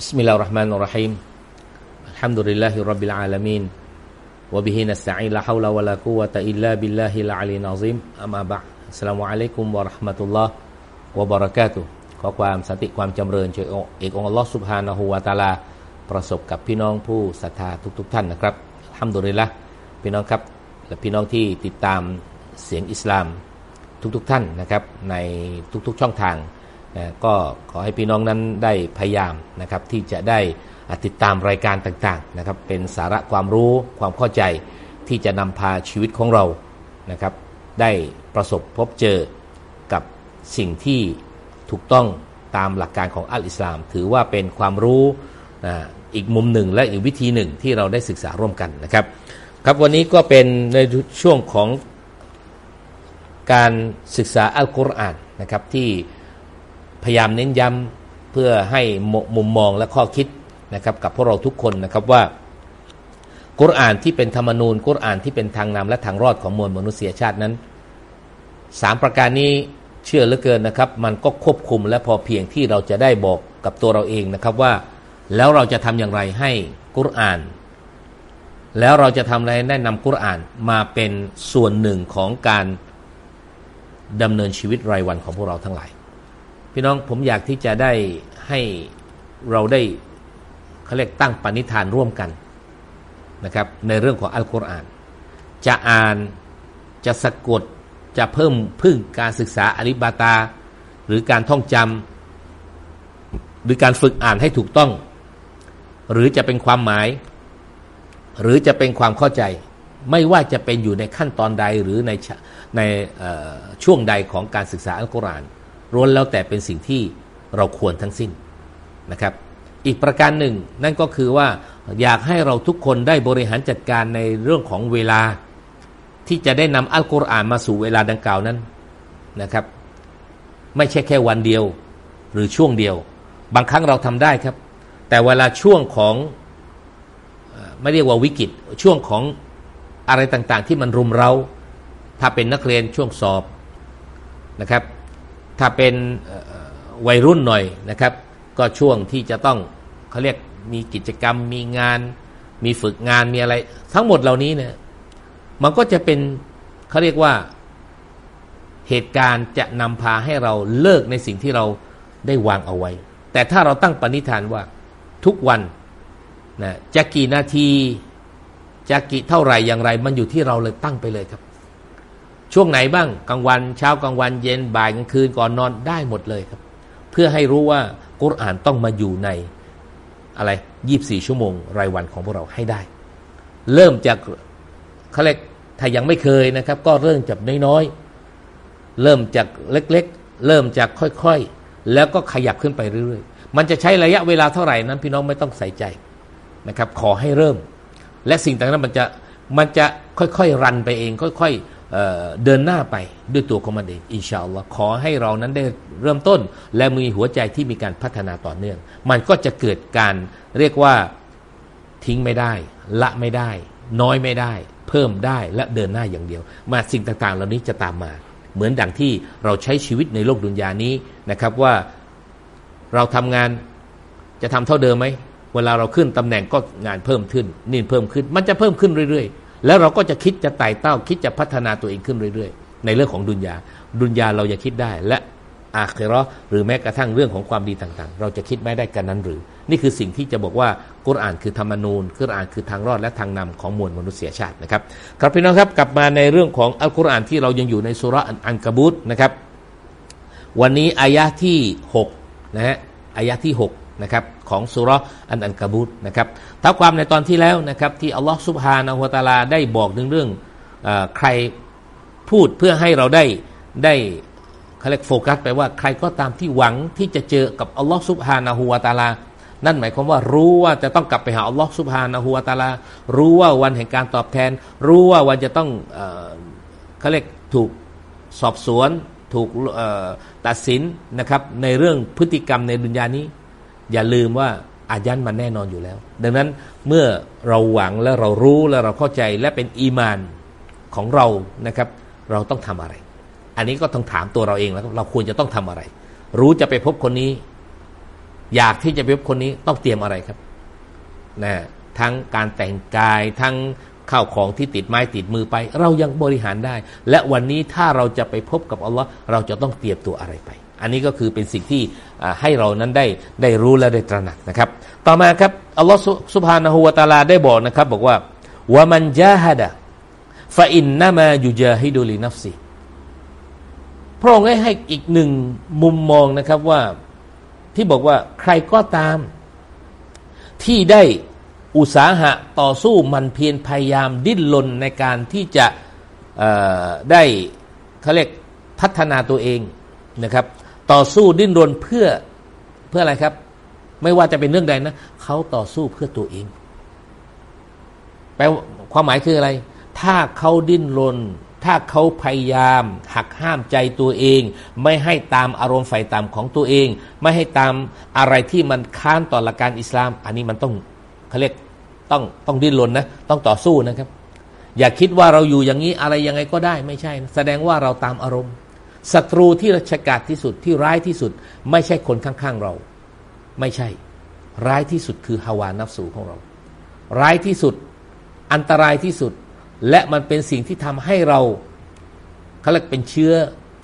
بسم الله الرحمن الرحيم الحمد لله رب العالمين وبه نستعين لا حول ولا قوة إلا بالله العلي العظيم أما بعد السلام عليكم ورحمة الله وبركاته ขอความสันติความจำเริญจากเอกองค์อัลลอฮ์สุบฮานะฮูวาตาลาประสบกับพี่น้องผู้ศรัทธาทุกๆท่านนะครับห้ามดุริละพี่น้องครับและพี่น้องที่ติดตามเสียงอิสลามทุกๆทท่านนะครับในทุกๆช่องทาง นะก็ขอให้พี่น้องนั้นได้พยายามนะครับที่จะได้ติดตามรายการต่างๆนะครับเป็นสาระความรู้ความเข้าใจที่จะนำพาชีวิตของเรานะครับได้ประสบพบเจอกับสิ่งที่ถูกต้องตามหลักการของอัลอิสลาม ถือว่าเป็นความรู้นะอีกมุมหนึ่งและอีกวิธีหนึ่งที่เราได้ศึกษาร่วมกันนะครับ ครับวันนี้ก็เป็นในช่วงของการศึกษาอัลกุรอานนะครับที่ พยายามเน้นย้ำเพื่อให้มุมมองและข้อคิดนะครับกับพวกเราทุกคนนะครับว่ากุรอานที่เป็นธรรมนูญกุรอานที่เป็นทางนำและทางรอดของมวลมนุษยชาตินั้นสามประการนี้เชื่อเหลือเกินนะครับ มันก็ควบคุมและพอเพียงที่เราจะได้บอกกับตัวเราเองนะครับว่า แล้วเราจะทำอย่างไรให้กุรอาน แล้วเราจะทำอะไรแนะนำกุรอานมาเป็นส่วนหนึ่งของการดำเนินชีวิตรายวันของพวกเราทั้งหลาย พี่น้องผมอยากที่จะได้ให้เราได้เขาเรียกตั้งปณิธานร่วมกันนะครับ ในเรื่องของอัลกุรอาน จะอ่านจะสะกดจะเพิ่มพึ่งการศึกษาอริบาตา หรือการท่องจำหรือการฝึกอ่านให้ถูกต้อง หรือจะเป็นความหมาย หรือจะเป็นความเข้าใจ ไม่ว่าจะเป็นอยู่ในขั้นตอนใดหรือในในช่วงใดของการศึกษาอัลกุรอาน ล้วนแล้วแต่เป็นสิ่งที่เราควรทั้งสิ้นนะครับ อีกประการหนึ่ง นั่นก็คือว่าอยากให้เราทุกคนได้บริหารจัดการในเรื่องของเวลา ที่จะได้นำอัลกุรอานมาสู่เวลาดังกล่าวนั้นนะครับ ไม่ใช่แค่วันเดียวหรือช่วงเดียว บางครั้งเราทำได้ครับ แต่เวลาช่วงของไม่เรียกว่าวิกฤตช่วงของอะไรต่างๆ ที่มันรุมเราถ้าเป็นนักเรียนช่วงสอบนะครับ ถ้าเป็นวัยรุ่นหน่อยนะครับ ก็ช่วงที่จะต้องเขาเรียกมีกิจกรรมมีงาน มีฝึกงานมีอะไร ทั้งหมดเหล่านี้เนี่ยมันก็จะเป็นเขาเรียกว่าเหตุการณ์จะนำพาให้เราเลิกในสิ่งที่เราได้วางเอาไว้ แต่ถ้าเราตั้งปณิธานว่าทุกวันนะจะกี่นาทีจะกี่เท่าไหร่อย่างไร มันอยู่ที่เราเลยตั้งไปเลยครับ ช่วงไหนบ้างกลางวันเช้ากลางวันเย็นบ่ายกลางคืนก่อนนอนได้หมดเลยครับ เพื่อให้รู้ว่ากุรอานต้องมาอยู่ในอะไรยี่บสี่ชั่วโมง รายวันของพวกเราให้ได้ เริ่มจากเขาเรียกถ้ายังไม่เคยนะครับ ก็เริ่มจากน้อยๆเริ่มจากเล็กๆ เริ่มจากค่อยๆ แล้วก็ขยับขึ้นไปเรื่อยๆ มันจะใช้ระยะเวลาเท่าไหร่นั้น พี่น้องไม่ต้องใส่ใจนะครับ ขอให้เริ่ม และสิ่งต่างๆมันจะมันจะค่อยๆรันไปเอง ค่อยๆ เดินหน้าไปด้วยตัวของมันเองอินชาอัลลอฮ์ขอให้เรานั้นได้เริ่มต้น และมีหัวใจที่มีการพัฒนาต่อเนื่อง มันก็จะเกิดการเรียกว่าทิ้งไม่ได้ ละไม่ได้ น้อยไม่ได้ เพิ่มได้และเดินหน้าอย่างเดียว มาสิ่งต่างๆ เหล่านี้จะตามมา เหมือนดังที่เราใช้ชีวิตในโลกดุนยานี้นะครับว่าเราทำงานจะทำเท่าเดิมไหมเวลาเราขึ้นตำแหน่งก็งานเพิ่มขึ้นนี่เพิ่มขึ้น มันจะเพิ่มขึ้นเรื่อยๆ แล้วเราก็จะคิดจะไต่เต้าคิดจะพัฒนาตัวเองขึ้นเรื่อย ๆ ในเรื่องของดุนยา ดุนยาเราจะคิดได้ และอาเครอหรือแม้กระทั่งเรื่องของความดีต่างๆ เราจะคิดไม่ได้กันนั้นหรือ นี่คือสิ่งที่จะบอกว่ากุรอานคือธรรมนูญกุรอานคือทางรอดและทางนำของมวลมนุษยชาตินะครับครับพี่น้องครับกลับมาในเรื่องของอัลกุรอานที่เรายังอยู่ในสุรอันกบูตนะครับ วันนี้อายะที่6นะฮะอายะที่ 6 นะครับของสุรอันอันกบูตนะครับท้าความในตอนที่แล้วนะครับที่อัลลอฮฺสุบฮานาหัวตาลาได้บอกถึงเรื่องอใครพูดเพื่อให้เราได้ได้เขาเรียกโฟกัสไปว่าใครก็ตามที่หวังที่จะเจอกับอัลลอฮฺสุบฮานาหัวตาลา นั่นหมายความว่ารู้ว่าจะต้องกลับไปหาอัลลอฮฺสุบฮานาหัวตาลา รู้ว่าวันแห่งการตอบแทน รู้ว่าวันจะต้องเขาเรียกถูกสอบสวนถูกตัดสินนะครับในเรื่องพฤติกรรมในดุนยานี้ อย่าลืมว่าอายันมันแน่นอนอยู่แล้ว ดังนั้นเมื่อเราหวังและเรารู้และเราเข้าใจและเป็นอีมานของเรานะครับ เราต้องทำอะไร อันนี้ก็ต้องถามตัวเราเองแล้วเราควรจะต้องทำอะไร รู้จะไปพบคนนี้ อยากที่จะไปพบคนนี้ต้องเตรียมอะไรครับนะทั้งการแต่งกายทั้งข้าวของที่ติดไม้ติดมือไป เรายังบริหารได้ และวันนี้ถ้าเราจะไปพบกับอัลลอฮ์เราจะต้องเตรียมตัวอะไรไป อันนี้ก็คือเป็นสิ่งที่ให้เรานั้นได้ได้รู้และได้ตระหนักนะครับ ต่อมาครับอัลลอฮ์สุบฮานะฮูวาตาลาได้บอกนะครับ บอกว่าวามันจาฮัดะฟาอินนามายูจาฮิดุลีนัฟซีพระองค์ได้ให้อีกหนึ่งมุมมองนะครับว่าที่บอกว่าใครก็ตาม ที่ได้อุตสาหะต่อสู้มันเพียรพยายามดิ้นรนในการที่จะได้เขาเรียกพัฒนาตัวเองนะครับ ต่อสู้ดิ้นรนเพื่อเพื่ออะไรครับ ไม่ว่าจะเป็นเรื่องใดนะเขาต่อสู้เพื่อตัวเองแปลความหมายคืออะไร ถ้าเขาดิ้นรน ถ้าเขาพยายาม หักห้ามใจตัวเอง ไม่ให้ตามอารมณ์ไฟต่ำของตัวเอง ไม่ให้ตามอะไรที่มันค้านต่อหลักการอิสลาม อันนี้มันต้องเขาเรียกต้องต้องดิ้นรนนะ ต้องต่อสู้นะครับ อย่าคิดว่าเราอยู่อย่างนี้อะไรยังไงก็ได้ไม่ใช่ แสดงว่าเราตามอารมณ์ ศัตรูที่รัชกาจที่สุดที่ร้ายที่สุด ไม่ใช่คนข้างๆเรา ไม่ใช่ ร้ายที่สุดคือฮาวานับสูของเรา ร้ายที่สุดอันตรายที่สุด และมันเป็นสิ่งที่ทำให้เราเขาเรียกเป็นเชื้อ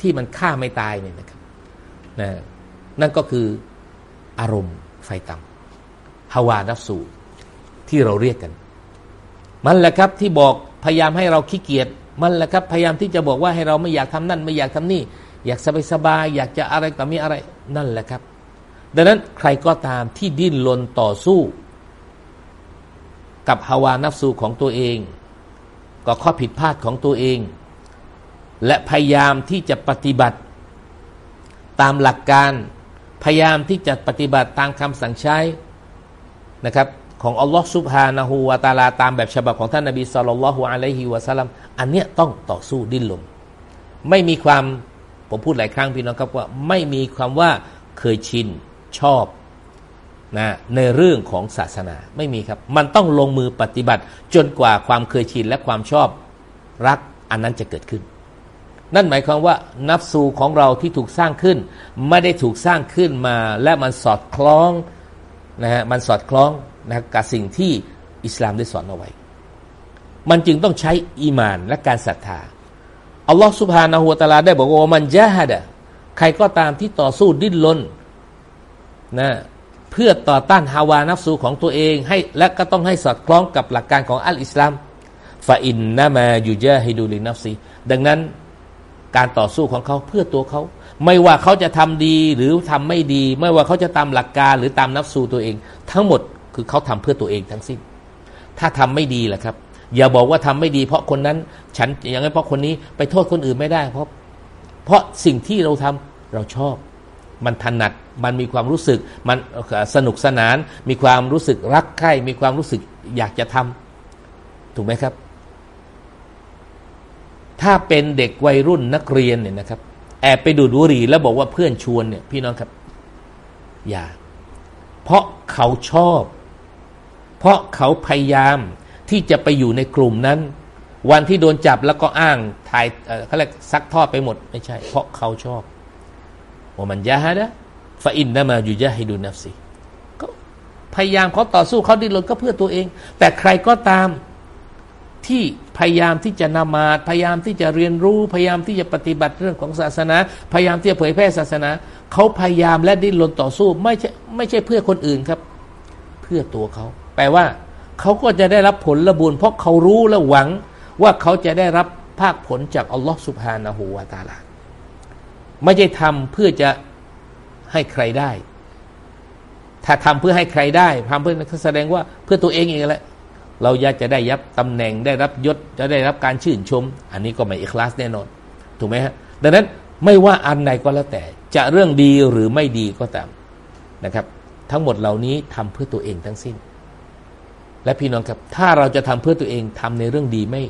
ที่มันฆ่าไม่ตายเนี่ยนะครับนะนั่นก็คืออารมณ์ไฟต่ำฮาวานับสูที่เราเรียกกัน มันแหละครับที่บอกพยายามให้เราขี้เกียจ มันแหละครับพยายามที่จะบอกว่าให้เราไม่อยากทำนั่น ไม่อยากทำนี่ อยากสบายสบายอยากจะอะไรต่อมีอะไรนั่นแหละครับ ดังนั้นใครก็ตามที่ดิ้นรนต่อสู้ กับฮาวานับสูของตัวเอง ก็ข้อผิดพลาดของตัวเอง และพยายามที่จะปฏิบัติ ตามหลักการพยายามที่จะปฏิบัติตามคำสั่งใช้นะครับ ของอัลลอฮฺซุบฮานะฮูวาตาลาตามแบบฉบับของท่านนบีสุลต่านละฮุอะลัยฮิวะสัลลัมอันเนี้ยต้องต่อสู้ดิ้นรนไม่มีความผมพูดหลายครั้งพี่น้องครับว่าไม่มีความว่าเคยชินชอบนะในเรื่องของศาสนาไม่มีครับ มันต้องลงมือปฏิบัติ จนกว่าความเคยชินและความชอบรักอันนั้นจะเกิดขึ้น นั่นหมายความว่านับสูของเราที่ถูกสร้างขึ้น ไม่ได้ถูกสร้างขึ้นมา และมันสอดคล้อง นะฮะมันสอดคล้องนะกับสิ่งที่อิสลามได้สอนเอาไว้ มันจึงต้องใช้อีมานและการศรัทธาอัลลอฮฺสุบฮานาหัวตาลาได้บอกว่ามันยะฮัดะใครก็ตามที่ต่อสู้ดิ้นรนนะเพื่อต่อต้านฮาวานัฟซูของตัวเองให้และก็ต้องให้สอดคล้องกับหลักการของอัลอิสลามฟาอินนามายูเจฮิดูลินัฟซีดังนั้นการต่อสู้ของเขาเพื่อตัวเขา ไม่ว่าเขาจะทำดีหรือทำไม่ดี ไม่ว่าเขาจะตามหลักการหรือตามนัฟซูตัวเอง ทั้งหมดคือเขาทำเพื่อตัวเองทั้งสิ้น ถ้าทำไม่ดีแหละครับ อย่าบอกว่าทำไม่ดี เพราะคนนั้นฉันอย่างไรเพราะคนนี้ไปโทษคนอื่นไม่ได้ เพราะเพราะสิ่งที่เราทำเราชอบ มันถนัดมันมีความรู้สึกมันสนุกสนาน มีความรู้สึกรักใคร่มีความรู้สึกอยากจะทำถูกไหมครับ ถ้าเป็นเด็กวัยรุ่นนักเรียนเนี่ยนะครับ แอบไปดูดบุหรี่แล้วบอกว่าเพื่อนชวนเนี่ย พี่น้องครับ อย่า เพราะเขาชอบ เพราะเขาพยายามที่จะไปอยู่ในกลุ่มนั้น วันที่โดนจับแล้วก็อ้างถ่ายเขาเรียกซักทอดไปหมด ไม่ใช่ เพราะเขาชอบว่ามันยะฮะดะฟาอินนามาอยู่ยะฮิดูนัฟซีก็พยายามเขาต่อสู้เขาดิ้นรนก็เพื่อตัวเอง แต่ใครก็ตามที่ พยายามที่จะนมาพยายามที่จะเรียนรู้พยายามที่จะปฏิบัติเรื่องของศาสนา พยายามที่จะเผยแพร่ศาสนา เขาพยายามและดิ้นรนต่อสู้ไม่ใช่ไม่ใช่เพื่อคนอื่นครับ เพื่อตัวเขาแปลว่าเขาก็จะได้รับผลละบุญเพราะเขารู้และหวังว่าเขาจะได้รับภาคผลจากอัลลอฮฺสุบฮานะฮูวาตาลาไม่ใช่ทำเพื่อจะให้ใครได้ ถ้าทำเพื่อให้ใครได้ทำเพื่อแสดงว่าเพื่อตัวเองเองแหละ เราอยากจะได้ยับตำแหน่งได้รับยศจะได้รับการชื่นชม อันนี้ก็ไม่อิคลาสแน่นอน ถูกไหมฮะดังนั้นไม่ว่าอันใดก็แล้วแต่ จะเรื่องดีหรือไม่ดีก็ตามนะครับ ทั้งหมดเหล่านี้ทำเพื่อตัวเองทั้งสิ้น และพี่น้องครับ ถ้าเราจะทำเพื่อตัวเองทำในเรื่องดีไม่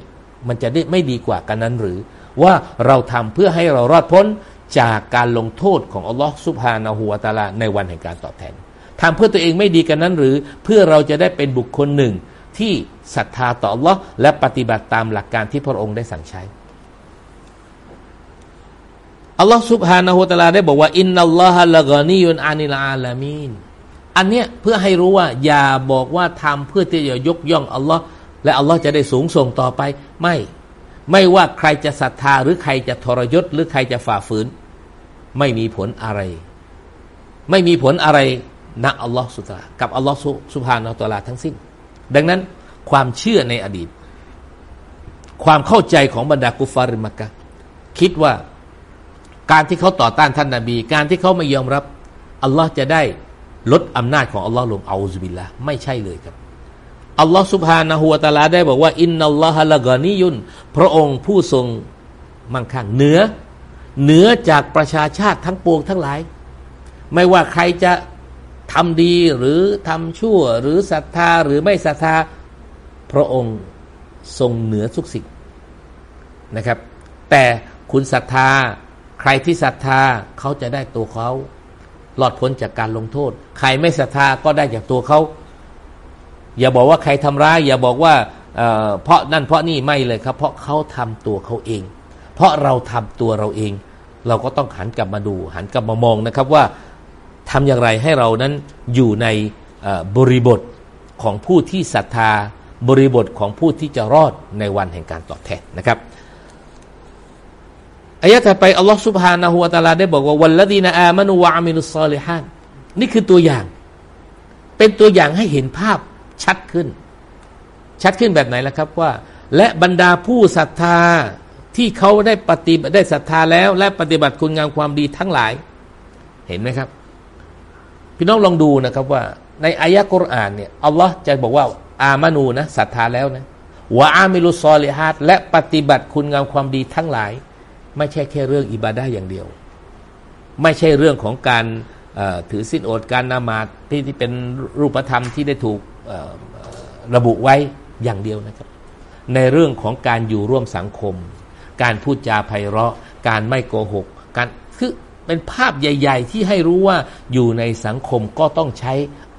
มันจะได้ไม่ดีกว่ากันนั้นหรือ ว่าเราทำเพื่อให้เรารอดพ้นจากการลงโทษของอัลลอฮ์สุบฮานาหัวตาลาในวันแห่งการตอบแทนทำเพื่อตัวเองไม่ดีกันนั้นหรือ เพื่อเราจะได้เป็นบุคคลหนึ่ง ที่ศรัทธาต่ออัลลอฮ์และปฏิบัติตามหลักการที่พระองค์ได้สั่งใช้อัลลอฮ์สุบฮานาหัวตาลาได้บอกว่าอินนัลลอฮะละกานียุนอานิลอาลามีนอันเนี้ยเพื่อให้รู้ว่าอย่าบอกว่าทำเพื่อที่จะยกย่องอัลลอฮ์และอัลลอฮ์จะได้สูงส่งต่อไป ไม่ ไม่ว่าใครจะศรัทธาหรือใครจะทรยศหรือใครจะฝ่าฝืน ไม่มีผลอะไร ไม่มีผลอะไรณอัลลอฮ์สุตากับอัลลอฮ์สุภานาตลาทั้งสิ้น ดังนั้นความเชื่อในอดีต ความเข้าใจของบรรดากุฟาริมักกะคิดว่าการที่เขาต่อต้านท่านนาบี การที่เขาไม่ยอมรับอัลลอฮ์จะได้ลดอำนาจของอัลลอฮ์ลงเอาซุบิลละไม่ใช่เลยครับอัลลอฮ์สุบฮานะฮูวะตาลาได้บอกว่า อินนัลลอฮะละกานิยุนพระองค์ผู้ทรงมั่งคั่งเหนือเหนือจากประชาชาติทั้งปวงทั้งหลาย ไม่ว่าใครจะ ทำดีหรือทำชั่วหรือศรัทธาหรือไม่ศรัทธา พระองค์ทรงเหนือทุกสิ่งนะครับ แต่คุณศรัทธาใครที่ศรัทธาเขาจะได้ตัวเขาหลอดพ้นจากการลงโทษ ใครไม่ศรัทธาก็ได้จากตัวเขาอย่าบอกว่าใครทำร้าย อย่าบอกว่าเเพราะนั่นเพราะนี่ไม่เลยครับ เพราะเขาทำตัวเขาเอง เพราะเราทำตัวเราเอง เราก็ต้องหันกลับมาดู หันกลับมามองนะครับว่า ทำอย่างไรให้เรานั้นอยู่ในบริบทของผู้ที่ศรัทธาบริบทของผู้ที่จะรอดในวันแห่งการตอบแทนนะครับอายะถัดไปอัลลอฮฺสุบฮานะฮูวะตาลาได้บอกว่าวันละดีนอามานุวะอามินุสซาลิฮันนี่คือตัวอย่าง เป็นตัวอย่างให้เห็นภาพชัดขึ้น ชัดขึ้นแบบไหนล่ะครับว่า และบรรดาผู้ศรัทธาที่เขาได้ปฏิบัติได้ศรัทธาแล้ว และปฏิบัติคุณงามความดีทั้งหลาย เห็นไหมครับ พี่น้องลองดูนะครับว่า ในอายะกุรอานเนี่ยอัลลอฮ์จะบอกว่า อามานูนะศรัทธาแล้วนะวะอามิลุซอลิฮัดและปฏิบัติคุณงามความดีทั้งหลาย ไม่ใช่แค่เรื่องอิบาดาอย่างเดียว ไม่ใช่เรื่องของการถือสินอดการนามาตที่ที่เป็นรูปธรรมที่ได้ถูกระบุไว้อย่างเดียวนะครับ ในเรื่องของการอยู่ร่วมสังคม การพูดจาไพเราะ การไม่โกหก การคือ เป็นภาพใหญ่ ๆ ที่ให้รู้ว่าอยู่ในสังคมก็ต้องใช้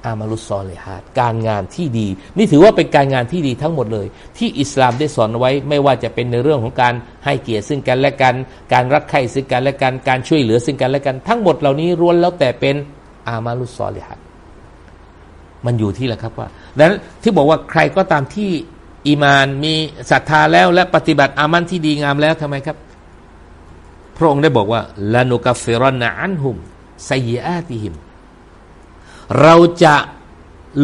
อามาลุสซอเลฮาดการงานที่ดี นี่ถือว่าเป็นการงานที่ดีทั้งหมดเลย ที่อิสลามได้สอนไว้ไม่ว่าจะเป็นในเรื่องของการให้เกียรติซึ่งกันและกัน การรักใคร่ซึ่งกันและกัน การช่วยเหลือซึ่งกันและกัน ทั้งหมดเหล่านี้ล้วนแล้วแต่เป็นอามาลุสซอเลฮาดมันอยู่ที่แหละครับว่าดังนั้นที่บอกว่าใครก็ตามที่อีมานมีศรัทธาแล้วและปฏิบัติอามันที่ดีงามแล้วทำไมครับ พระองค์ได้บอกว่าลานุกัฟเฟรอนนะอันหุมไซยอาติหิม เราจะ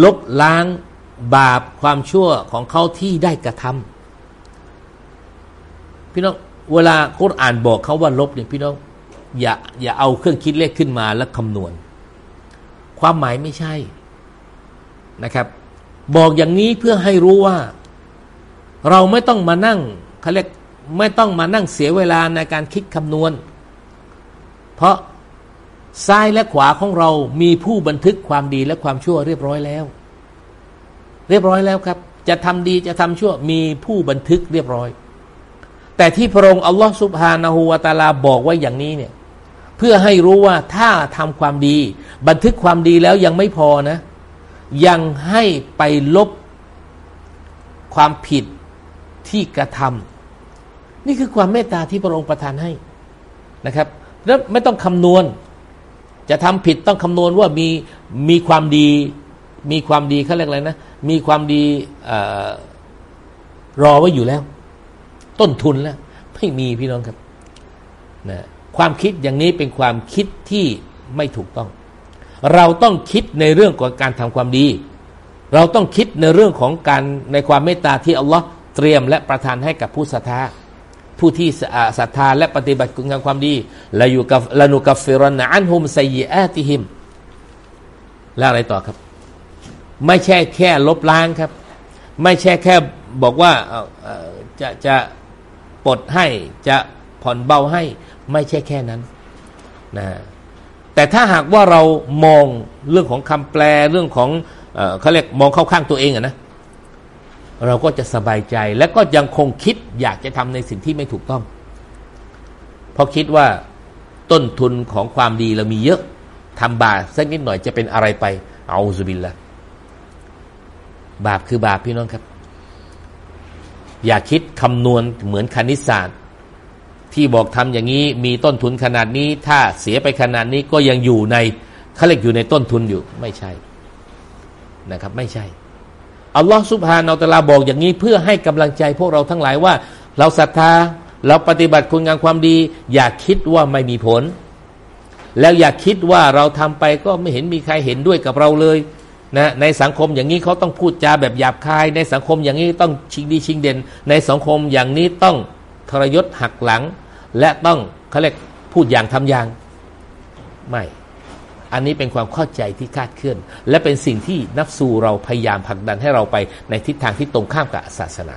ลบล้างบาปความชั่วของเขาที่ได้กระทำพี่น้องเวลาคุรอ่านบอกเขาว่าลบเนี่ยพี่น้องอย่าอย่าเอาเครื่องคิดเลขขึ้นมาแล้วคำนวณ ความหมายไม่ใช่นะครับ บอกอย่างนี้เพื่อให้รู้ว่า เราไม่ต้องมานั่งเขาเรียก ไม่ต้องมานั่งเสียเวลาในการคิดคำนวณ เพราะซ้ายและขวาของเรามีผู้บันทึกความดีและความชั่วเรียบร้อยแล้ว เรียบร้อยแล้วครับ จะทำดีจะทำชั่วมีผู้บันทึกเรียบร้อย แต่ที่พระองค์อัลลอฮฺสุบฮานาหูวาตาลาบอกไว้อย่างนี้เนี่ย เพื่อให้รู้ว่าถ้าทำความดี บันทึกความดีแล้วยังไม่พอนะ ยังให้ไปลบความผิดที่กระทำ นี่คือความเมตตาที่พระองค์ประทานให้นะครับ แล้วไม่ต้องคำนวณ จะทำผิดต้องคำนวณว่ามีมีความดี มีความดีเขาเรียกอะไรนะ มีความดีอรอไว้อยู่แล้ว ต้นทุนแล้วไม่มีพี่น้องครับนะความคิดอย่างนี้เป็นความคิดที่ไม่ถูกต้อง เราต้องคิดในเรื่องของการทำความดี เราต้องคิดในเรื่องของการในความเมตตาที่อัลลอฮ์เตรียมและประทานให้กับผู้ศรัทธา ผู้ที่ศรัทธาและปฏิบัติคุณงามความดีละอยู่กับละนุกัฟฟิรนอันฮุมไซยอาติฮิมแล้วอะไรต่อครับ ไม่ใช่แค่ลบล้างครับ ไม่ใช่แค่บอกว่าจะจะปลดให้จะผ่อนเบาให้ ไม่ใช่แค่นั้นนะแต่ถ้าหากว่าเรามองเรื่องของคำแปลเรื่องของเขาเรียกมองเข้าข้างตัวเองอะนะเราก็จะสบายใจและก็ยังคงคิด อยากจะทำในสิ่งที่ไม่ถูกต้อง เพราะคิดว่าต้นทุนของความดีเรามีเยอะทำบาปสักนิดหน่อยจะเป็นอะไรไป เอาสุบินละบาปคือบาปพี่น้องครับ อย่าคิดคำนวณเหมือนคณิตศาสตร์ ที่บอกทำอย่างนี้มีต้นทุนขนาดนี้ ถ้าเสียไปขนาดนี้ก็ยังอยู่ในเขาเรียกอยู่ในต้นทุนอยู่ไม่ใช่นะครับ ไม่ใช่ อัลลอฮ์สุบฮานาอัลลาบอกอย่างนี้เพื่อให้กำลังใจพวกเราทั้งหลายว่า เราศรัทธาเราปฏิบัติคุณงามความดี อย่าคิดว่าไม่มีผล แล้วอย่าคิดว่าเราทำไปก็ไม่เห็นมีใครเห็นด้วยกับเราเลยนะในสังคมอย่างนี้เขาต้องพูดจาแบบหยาบคาย ในสังคมอย่างนี้ต้องชิงดีชิงเด่น ในสังคมอย่างนี้ต้องทรยศหักหลัง และต้องเขาเรียกพูดอย่างทำอย่างไม่ อันนี้เป็นความเข้าใจที่คาดเคลื่อน และเป็นสิ่งที่นับสูเราพยายามผลักดันให้เราไปในทิศทางที่ตรงข้ามกับศาสนา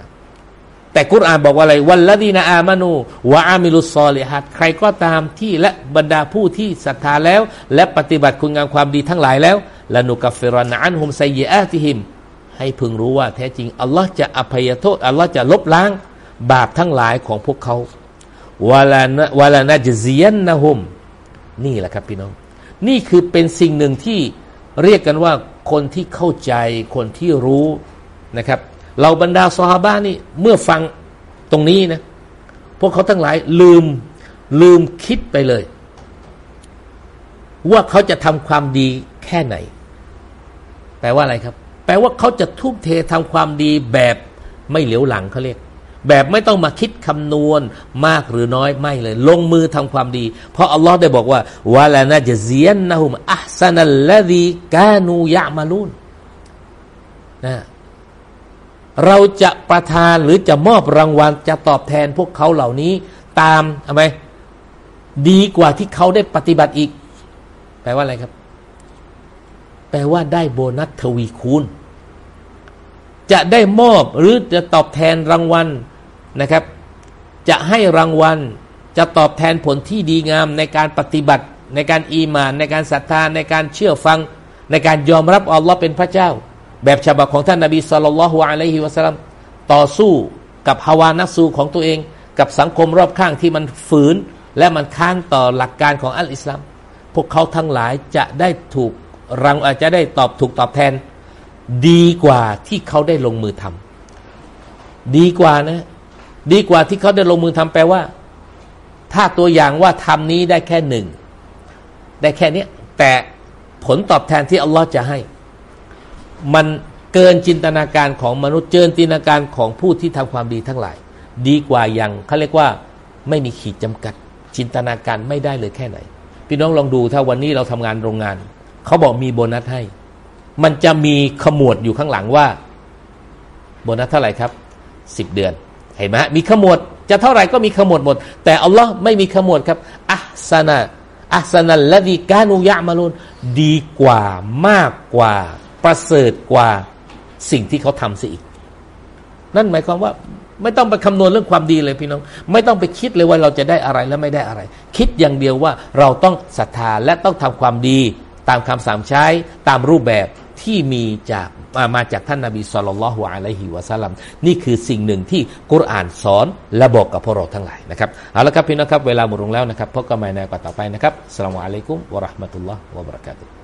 แต่กุรอานบอกว่าอะไรวันละดีนาอามานูวะอามิลุสซอลิฮัดใครก็ตามที่และบรรดาผู้ที่ศรัทธาแล้ว และปฏิบัติคุณงามความดีทั้งหลายแล้วละนุกัฟฟิรานอันฮุมไซยอาติฮิมให้พึงรู้ว่าแท้จริงอัลลอฮ์จะอภัยโทษอัลลอฮ์จะลบล้างบาปทั้งหลายของพวกเขาวาลานวาลานาจซียนนะฮุมนี่แหละครับพี่น้อง นี่คือเป็นสิ่งหนึ่งที่เรียกกันว่าคนที่เข้าใจคนที่รู้นะครับเราบรรดาซอฮาบะนี่เมื่อฟังตรงนี้นะพวกเขาทั้งหลายลืมลืมคิดไปเลย ว่าเขาจะทำความดีแค่ไหน แปลว่าอะไรครับ แปลว่าเขาจะทุ่มเททำความดีแบบไม่เหลียวหลังเขาเรียก แบบไม่ต้องมาคิดคำนวณมากหรือน้อยไม่เลย ลงมือทำความดี เพราะอัลลอฮ์ได้บอกว่าولنجزينهم أحسن الذيกานูยะมาลุนนะเราจะประทานหรือจะมอบรางวัลจะตอบแทนพวกเขาเหล่านี้ ตามทำไมดีกว่าที่เขาได้ปฏิบัติอีก แปลว่าอะไรครับ แปลว่าได้โบนัสทวีคูณ จะได้มอบหรือจะตอบแทนรางวัลนะครับ จะให้รางวัลจะตอบแทนผลที่ดีงามในการปฏิบัติ ในการอีมาน ในการศรัทธาในการเชื่อฟัง ในการยอมรับอัลลอฮ์เป็นพระเจ้า แบบฉบับของท่านนาบีสุลต่านละฮ์อะลัยฮิวะสัลลัมต่อสู้กับฮาวานักสูของตัวเอง กับสังคมรอบข้างที่มันฝืน และมันค้านต่อหลักการของอัลอิสลามพวกเขาทั้งหลายจะได้ถูกรังอาจจะได้ตอบถูกตอบแทน ดีกว่าที่เขาได้ลงมือทำดีกว่านะ ดีกว่าที่เขาได้ลงมือทำแปลว่า ถ้าตัวอย่างว่าทำนี้ได้แค่หนึ่งได้แค่นี้แต่ผลตอบแทนที่อัลลอฮ์จะให้ มันเกินจินตนาการของมนุษย์เกินจินตนาการของผู้ที่ทำความดีทั้งหลาย ดีกว่าอย่างเขาเรียกว่าไม่มีขีดจำกัด จินตนาการไม่ได้เลยแค่ไหน พี่น้องลองดูถ้าวันนี้เราทำงานโรงงาน เขาบอกมีโบนัสให้ มันจะมีขมวดอยู่ข้างหลังว่าโบนัสเท่าไหร่ครับสิบเดือน เห็นไหมมีขมวดจะเท่าไหร่ก็มีขมวดหมด แต่อัลลอฮ์ไม่มีขมวดครับอัสนะอัสนัลละดีกานุยะมาลุนดีกว่ามากกว่า ประเสริฐกว่าสิ่งที่เขาทำสิอีก นั่นหมายความว่าไม่ต้องไปคำนวณเรื่องความดีเลยพี่น้อง ไม่ต้องไปคิดเลยว่าเราจะได้อะไรและไม่ได้อะไร คิดอย่างเดียวว่าเราต้องศรัทธาและต้องทำความดี ตามคำสั่งใช้ตามรูปแบบที่มีจากมาจากท่านนาบีสุลต่านละฮ์อะลัยฮิวะสัลลัมนี่คือสิ่งหนึ่งที่กุรอานสอนและบอกกับพวกเราทั้งหลายนะครับเอาละครับพี่น้องครับเวลาหมดลงแล้วนะครับพบกันใหม่ในโอกาต่อไปนะครับสลามอะลัยกุมวะราะห์มะตุลลอฮ์วะบะเราะกาตุฮ์